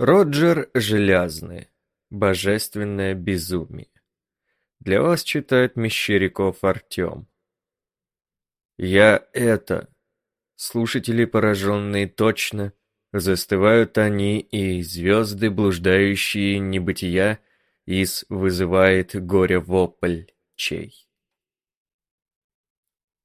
Роджер Желязный. Божественное безумие. Для вас читает Мещеряков Артем. Я это. Слушатели, пораженные точно, застывают они, и звезды, блуждающие небытия, из вызывает горе-вопль чей.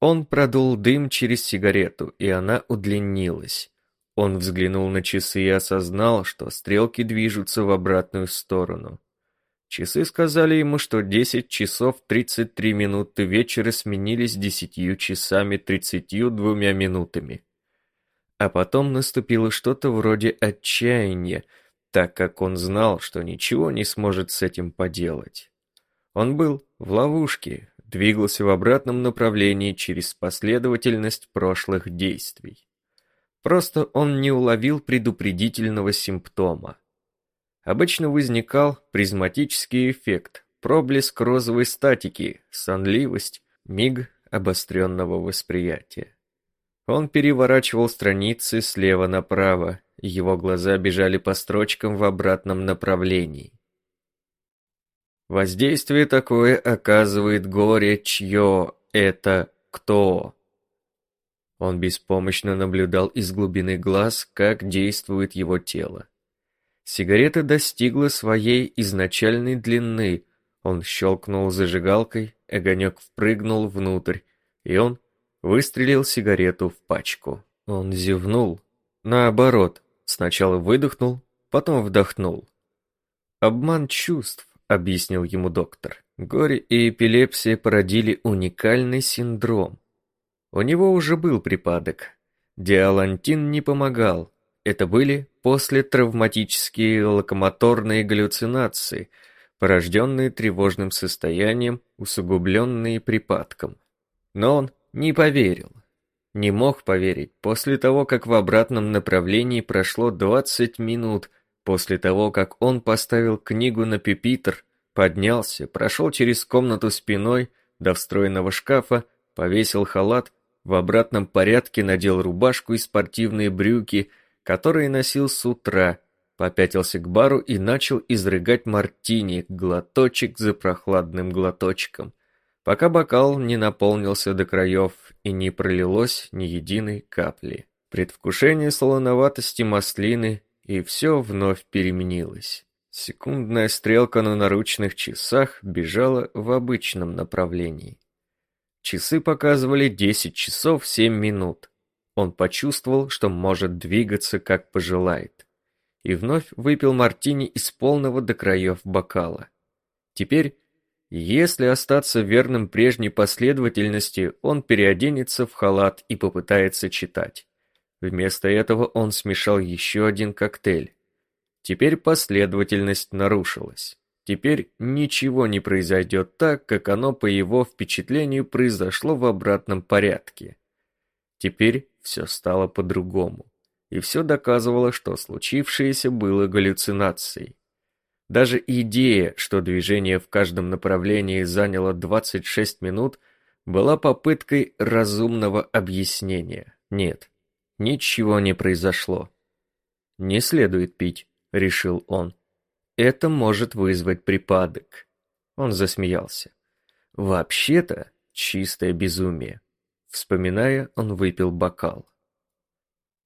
Он продул дым через сигарету, и она удлинилась. Он взглянул на часы и осознал, что стрелки движутся в обратную сторону. Часы сказали ему, что 10 часов 33 минуты вечера сменились 10 часами 32 минутами. А потом наступило что-то вроде отчаяния, так как он знал, что ничего не сможет с этим поделать. Он был в ловушке, двигался в обратном направлении через последовательность прошлых действий. Просто он не уловил предупредительного симптома. Обычно возникал призматический эффект, проблеск розовой статики, сонливость, миг обостренного восприятия. Он переворачивал страницы слева направо, его глаза бежали по строчкам в обратном направлении. Воздействие такое оказывает горе, чье это кто. Он беспомощно наблюдал из глубины глаз, как действует его тело. Сигарета достигла своей изначальной длины. Он щелкнул зажигалкой, огонек впрыгнул внутрь, и он выстрелил сигарету в пачку. Он зевнул. Наоборот, сначала выдохнул, потом вдохнул. Обман чувств, объяснил ему доктор. Горе и эпилепсия породили уникальный синдром. У него уже был припадок. Диалантин не помогал. Это были послетравматические локомоторные галлюцинации, порожденные тревожным состоянием, усугубленные припадком. Но он не поверил. Не мог поверить после того, как в обратном направлении прошло 20 минут, после того, как он поставил книгу на пюпитр, поднялся, прошел через комнату спиной до встроенного шкафа, повесил халат, в обратном порядке надел рубашку и спортивные брюки, которые носил с утра, попятился к бару и начал изрыгать мартини, глоточек за прохладным глоточком, пока бокал не наполнился до краев и не пролилось ни единой капли. Предвкушение солоноватости маслины, и все вновь переменилось. Секундная стрелка на наручных часах бежала в обычном направлении. Часы показывали 10 часов 7 минут. Он почувствовал, что может двигаться, как пожелает. И вновь выпил мартини из полного до краев бокала. Теперь, если остаться верным прежней последовательности, он переоденется в халат и попытается читать. Вместо этого он смешал еще один коктейль. Теперь последовательность нарушилась. Теперь ничего не произойдет так, как оно по его впечатлению произошло в обратном порядке. Теперь все стало по-другому, и все доказывало, что случившееся было галлюцинацией. Даже идея, что движение в каждом направлении заняло 26 минут, была попыткой разумного объяснения. Нет, ничего не произошло. «Не следует пить», — решил он. Это может вызвать припадок. Он засмеялся. Вообще-то, чистое безумие. Вспоминая, он выпил бокал.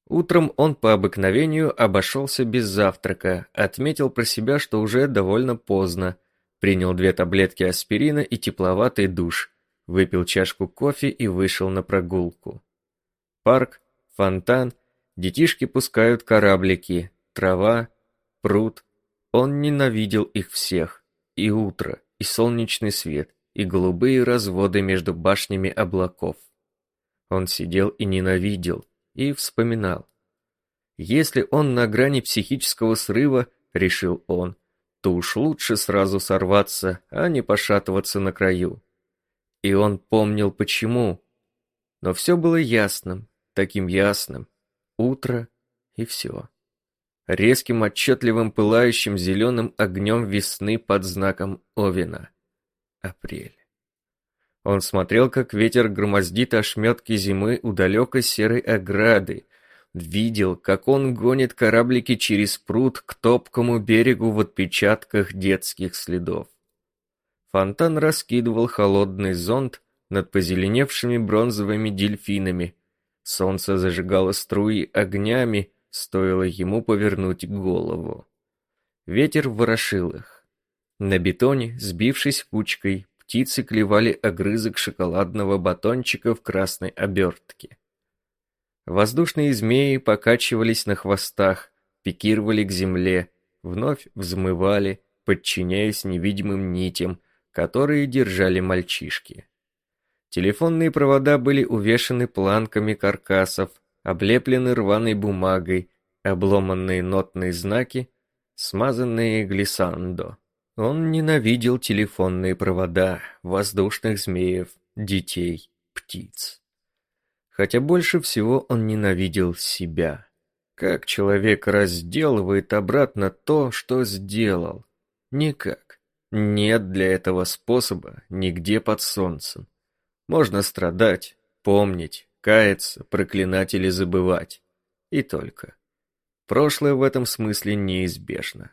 Утром он по обыкновению обошелся без завтрака, отметил про себя, что уже довольно поздно, принял две таблетки аспирина и тепловатый душ, выпил чашку кофе и вышел на прогулку. Парк, фонтан, детишки пускают кораблики, трава, пруд, он ненавидел их всех. И утро, и солнечный свет, и голубые разводы между башнями облаков. Он сидел и ненавидел, и вспоминал. Если он на грани психического срыва, решил он, то уж лучше сразу сорваться, а не пошатываться на краю. И он помнил почему. Но все было ясным, таким ясным. Утро и все резким отчетливым пылающим зеленым огнем весны под знаком Овена. Апрель. Он смотрел, как ветер громоздит ошметки зимы у далекой серой ограды, видел, как он гонит кораблики через пруд к топкому берегу в отпечатках детских следов. Фонтан раскидывал холодный зонт над позеленевшими бронзовыми дельфинами. Солнце зажигало струи огнями, стоило ему повернуть голову. Ветер ворошил их. На бетоне, сбившись кучкой, птицы клевали огрызок шоколадного батончика в красной обертке. Воздушные змеи покачивались на хвостах, пикировали к земле, вновь взмывали, подчиняясь невидимым нитям, которые держали мальчишки. Телефонные провода были увешаны планками каркасов, облеплены рваной бумагой, обломанные нотные знаки смазанные глиссандо. Он ненавидел телефонные провода, воздушных змеев, детей, птиц. Хотя больше всего он ненавидел себя. Как человек разделывает обратно то, что сделал? Никак. Нет для этого способа нигде под солнцем. Можно страдать, помнить, каяться, проклинать или забывать. И только. Прошлое в этом смысле неизбежно.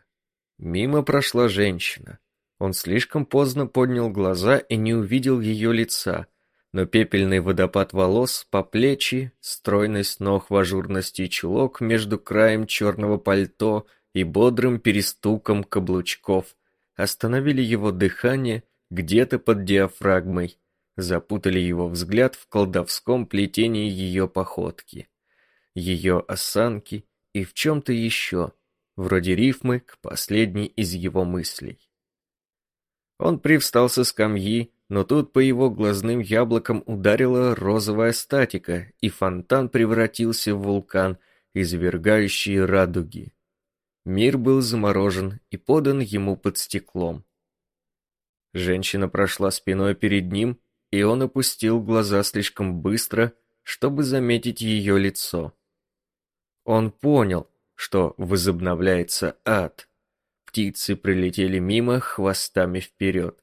Мимо прошла женщина. Он слишком поздно поднял глаза и не увидел ее лица, но пепельный водопад волос по плечи, стройность ног в ажурности чулок между краем черного пальто и бодрым перестуком каблучков остановили его дыхание где-то под диафрагмой, запутали его взгляд в колдовском плетении ее походки, ее осанки и в чем-то еще, вроде рифмы к последней из его мыслей. Он привстал со скамьи, но тут по его глазным яблокам ударила розовая статика, и фонтан превратился в вулкан, извергающий радуги. Мир был заморожен и подан ему под стеклом. Женщина прошла спиной перед ним, и он опустил глаза слишком быстро, чтобы заметить ее лицо. Он понял, что возобновляется ад. Птицы прилетели мимо хвостами вперед.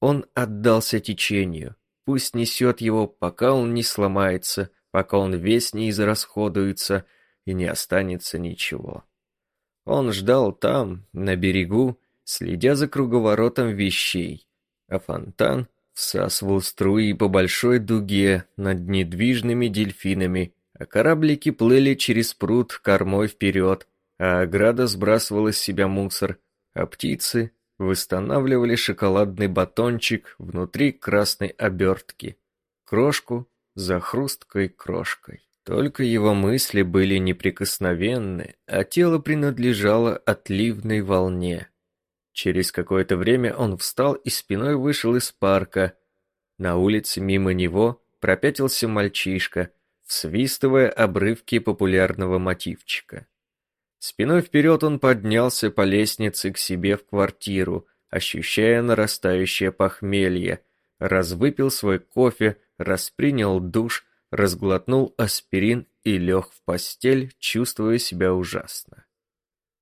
Он отдался течению. Пусть несет его, пока он не сломается, пока он весь не израсходуется и не останется ничего. Он ждал там, на берегу, следя за круговоротом вещей, а фонтан всасывал струи по большой дуге над недвижными дельфинами, а кораблики плыли через пруд кормой вперед, а ограда сбрасывала с себя мусор, а птицы восстанавливали шоколадный батончик внутри красной обертки, крошку за хрусткой крошкой. Только его мысли были неприкосновенны, а тело принадлежало отливной волне. Через какое-то время он встал и спиной вышел из парка. На улице мимо него пропятился мальчишка, всвистывая обрывки популярного мотивчика. Спиной вперед он поднялся по лестнице к себе в квартиру, ощущая нарастающее похмелье, развыпил свой кофе, распринял душ, разглотнул аспирин и лег в постель, чувствуя себя ужасно.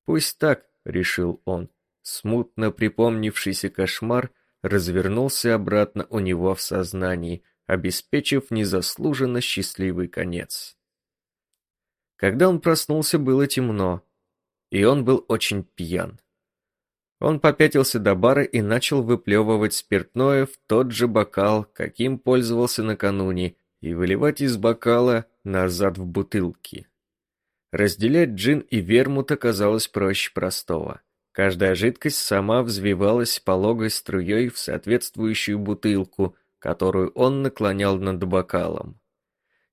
«Пусть так», — решил он, смутно припомнившийся кошмар развернулся обратно у него в сознании, обеспечив незаслуженно счастливый конец. Когда он проснулся, было темно, и он был очень пьян. Он попятился до бара и начал выплевывать спиртное в тот же бокал, каким пользовался накануне, и выливать из бокала назад в бутылки. Разделять джин и вермут оказалось проще простого. Каждая жидкость сама взвивалась пологой струей в соответствующую бутылку – которую он наклонял над бокалом.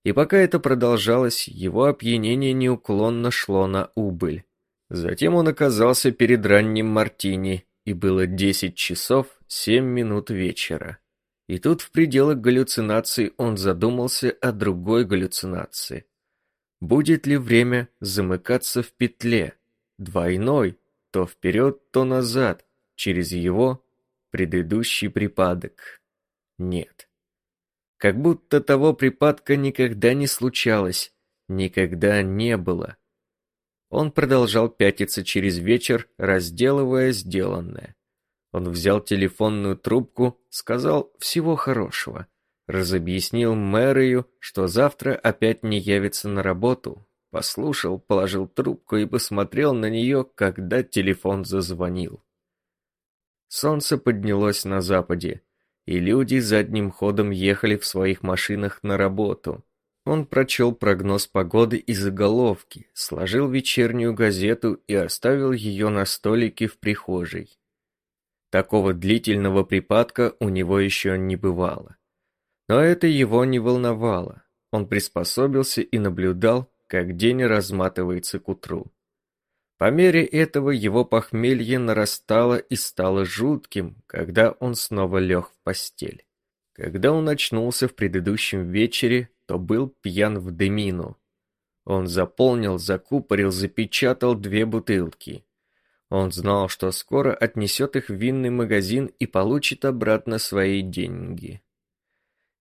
И пока это продолжалось, его опьянение неуклонно шло на убыль. Затем он оказался перед ранним мартини, и было десять часов семь минут вечера. И тут в пределах галлюцинации он задумался о другой галлюцинации. Будет ли время замыкаться в петле, двойной, то вперед, то назад, через его предыдущий припадок? Нет. Как будто того припадка никогда не случалось, никогда не было. Он продолжал пятиться через вечер, разделывая сделанное. Он взял телефонную трубку, сказал «всего хорошего», разобъяснил мэрию, что завтра опять не явится на работу, послушал, положил трубку и посмотрел на нее, когда телефон зазвонил. Солнце поднялось на западе, и люди задним ходом ехали в своих машинах на работу. Он прочел прогноз погоды и заголовки, сложил вечернюю газету и оставил ее на столике в прихожей. Такого длительного припадка у него еще не бывало. Но это его не волновало. Он приспособился и наблюдал, как день разматывается к утру. По мере этого его похмелье нарастало и стало жутким, когда он снова лег в постель. Когда он очнулся в предыдущем вечере, то был пьян в дымину. Он заполнил, закупорил, запечатал две бутылки. Он знал, что скоро отнесет их в винный магазин и получит обратно свои деньги.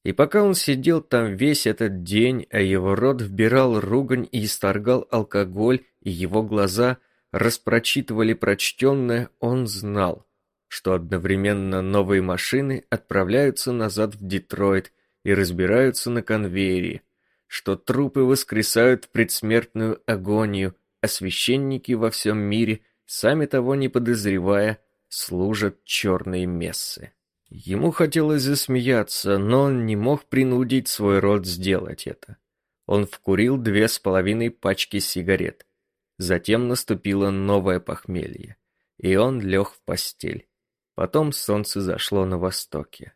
И пока он сидел там весь этот день, а его рот вбирал ругань и исторгал алкоголь, и его глаза распрочитывали прочтенное, он знал, что одновременно новые машины отправляются назад в Детройт и разбираются на конвейере, что трупы воскресают в предсмертную агонию, а священники во всем мире, сами того не подозревая, служат черные мессы. Ему хотелось засмеяться, но он не мог принудить свой рот сделать это. Он вкурил две с половиной пачки сигарет. Затем наступило новое похмелье, и он лег в постель. Потом солнце зашло на востоке.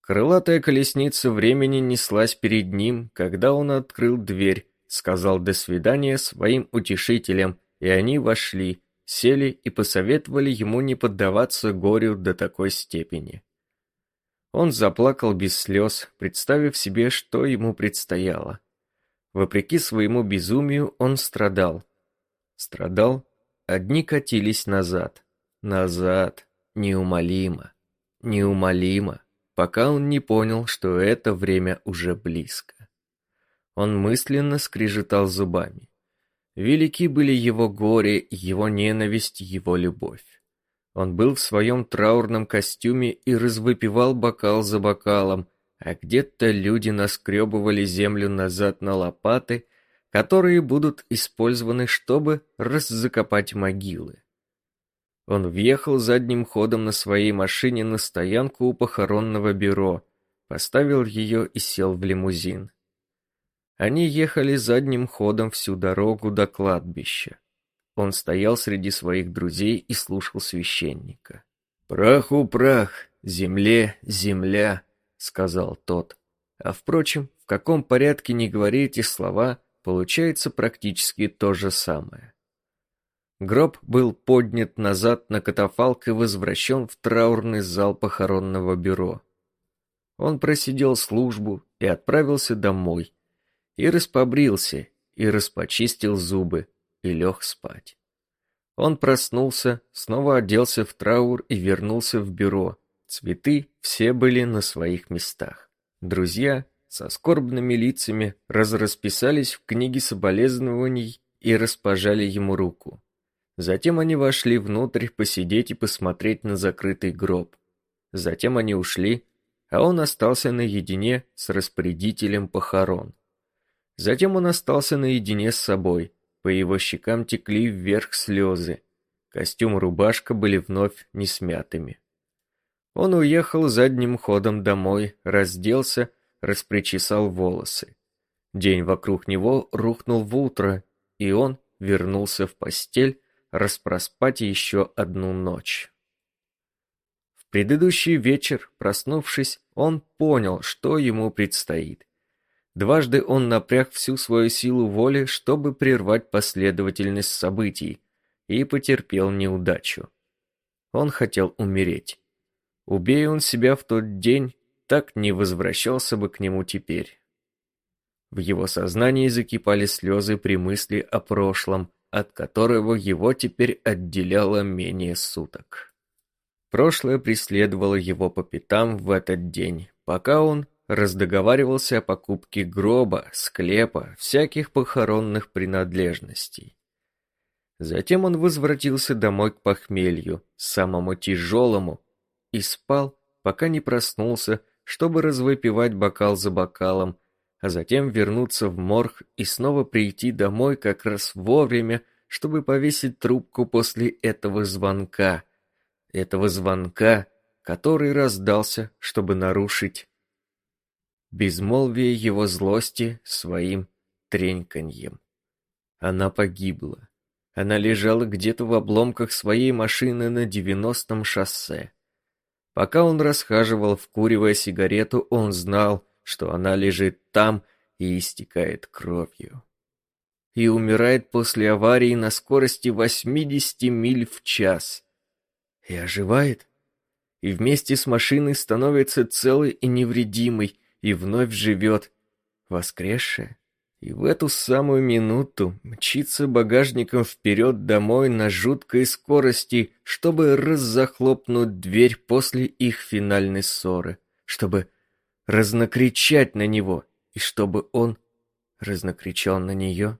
Крылатая колесница времени неслась перед ним, когда он открыл дверь, сказал «до свидания» своим утешителям, и они вошли, сели и посоветовали ему не поддаваться горю до такой степени. Он заплакал без слез, представив себе, что ему предстояло. Вопреки своему безумию он страдал. Страдал, одни катились назад, назад, неумолимо, неумолимо пока он не понял, что это время уже близко. Он мысленно скрежетал зубами. Велики были его горе, его ненависть, его любовь. Он был в своем траурном костюме и развыпивал бокал за бокалом, а где-то люди наскребывали землю назад на лопаты, которые будут использованы, чтобы раззакопать могилы. Он въехал задним ходом на своей машине на стоянку у похоронного бюро, поставил ее и сел в лимузин. Они ехали задним ходом всю дорогу до кладбища. Он стоял среди своих друзей и слушал священника. «Праху прах, земле земля», — сказал тот. А впрочем, в каком порядке не говори эти слова, получается практически то же самое. Гроб был поднят назад на катафалк и возвращен в траурный зал похоронного бюро. Он просидел службу и отправился домой, и распобрился, и распочистил зубы, и лег спать. Он проснулся, снова оделся в траур и вернулся в бюро. Цветы все были на своих местах. Друзья со скорбными лицами разрасписались в книге соболезнований и распожали ему руку. Затем они вошли внутрь посидеть и посмотреть на закрытый гроб. Затем они ушли, а он остался наедине с распорядителем похорон. Затем он остался наедине с собой, по его щекам текли вверх слезы. Костюм и рубашка были вновь не смятыми. Он уехал задним ходом домой, разделся, распричесал волосы. День вокруг него рухнул в утро, и он вернулся в постель, распроспать еще одну ночь. В предыдущий вечер, проснувшись, он понял, что ему предстоит. Дважды он напряг всю свою силу воли, чтобы прервать последовательность событий, и потерпел неудачу. Он хотел умереть. Убей он себя в тот день, так не возвращался бы к нему теперь. В его сознании закипали слезы при мысли о прошлом, от которого его теперь отделяло менее суток. Прошлое преследовало его по пятам в этот день, пока он раздоговаривался о покупке гроба, склепа, всяких похоронных принадлежностей. Затем он возвратился домой к похмелью, самому тяжелому, и спал, пока не проснулся, чтобы развыпивать бокал за бокалом, а затем вернуться в морг и снова прийти домой как раз вовремя, чтобы повесить трубку после этого звонка. Этого звонка, который раздался, чтобы нарушить безмолвие его злости своим треньканьем. Она погибла. Она лежала где-то в обломках своей машины на девяностом шоссе. Пока он расхаживал, вкуривая сигарету, он знал, что она лежит там и истекает кровью. И умирает после аварии на скорости 80 миль в час. И оживает. И вместе с машиной становится целой и невредимой, и вновь живет, воскресшая. И в эту самую минуту мчится багажником вперед домой на жуткой скорости, чтобы раззахлопнуть дверь после их финальной ссоры, чтобы разнокричать на него, и чтобы он разнокричал на нее.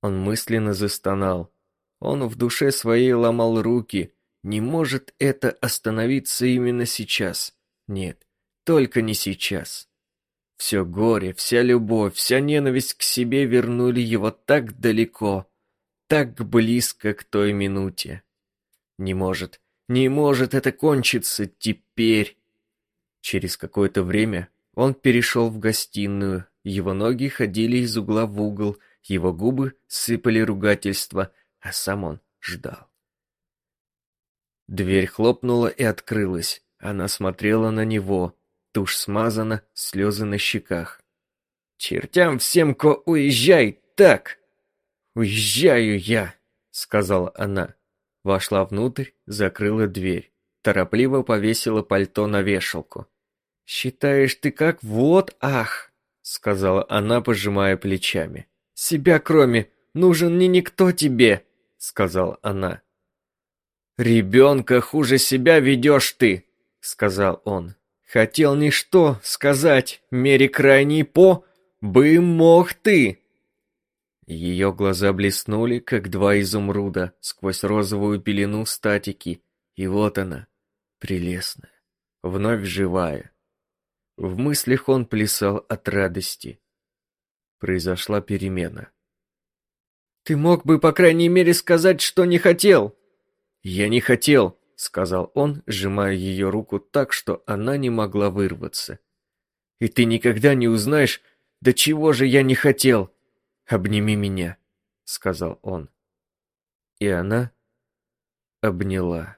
Он мысленно застонал. Он в душе своей ломал руки. Не может это остановиться именно сейчас. Нет, только не сейчас. Все горе, вся любовь, вся ненависть к себе вернули его так далеко, так близко к той минуте. Не может, не может это кончиться теперь. Через какое-то время он перешел в гостиную, его ноги ходили из угла в угол, его губы сыпали ругательства, а сам он ждал. Дверь хлопнула и открылась. Она смотрела на него, Тушь смазана, слезы на щеках. «Чертям всем, ко уезжай, так!» «Уезжаю я!» — сказала она. Вошла внутрь, закрыла дверь. Торопливо повесила пальто на вешалку. «Считаешь ты как? Вот, ах!» — сказала она, пожимая плечами. «Себя кроме, нужен не никто тебе!» — сказала она. «Ребенка хуже себя ведешь ты!» — сказал он. Хотел ничто сказать, мере крайней по, бы мог ты. Ее глаза блеснули, как два изумруда, сквозь розовую пелену статики, и вот она, прелестная, вновь живая. В мыслях он плясал от радости. Произошла перемена. «Ты мог бы, по крайней мере, сказать, что не хотел!» «Я не хотел!» Сказал он, сжимая ее руку так, что она не могла вырваться. И ты никогда не узнаешь, до чего же я не хотел. Обними меня, сказал он. И она обняла.